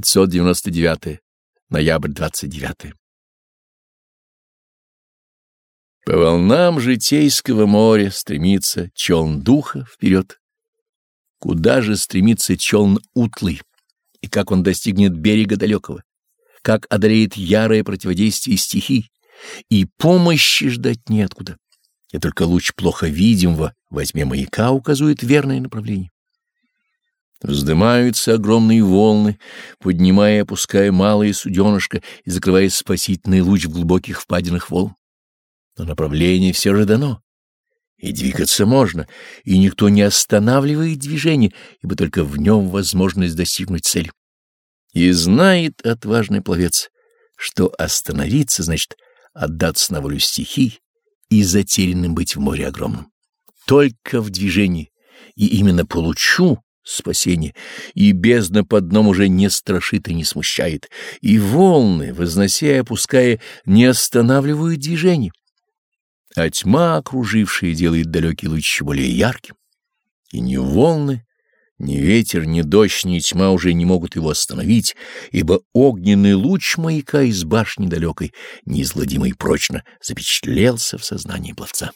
599. Ноябрь 29. По волнам житейского моря стремится челн духа вперед. Куда же стремится челн утлый, и как он достигнет берега далекого, как одолеет ярое противодействие стихий, и помощи ждать неоткуда. И только луч плохо видимого возьме маяка указывает верное направление. Вздымаются огромные волны, поднимая и опуская малые суденышко и закрывая спасительный луч в глубоких впадинах волн. Но направление все же дано, и двигаться можно, и никто не останавливает движение, ибо только в нем возможность достигнуть цели. И знает отважный пловец, что остановиться значит отдаться на волю стихий и затерянным быть в море огромном. Только в движении, и именно получу спасение, и бездна под дном уже не страшит и не смущает, и волны, вознося и опуская, не останавливают движение. А тьма, окружившая, делает далекий луч более ярким. И ни волны, ни ветер, ни дождь, ни тьма уже не могут его остановить, ибо огненный луч маяка из башни далекой, неизгладимый прочно, запечатлелся в сознании пловца.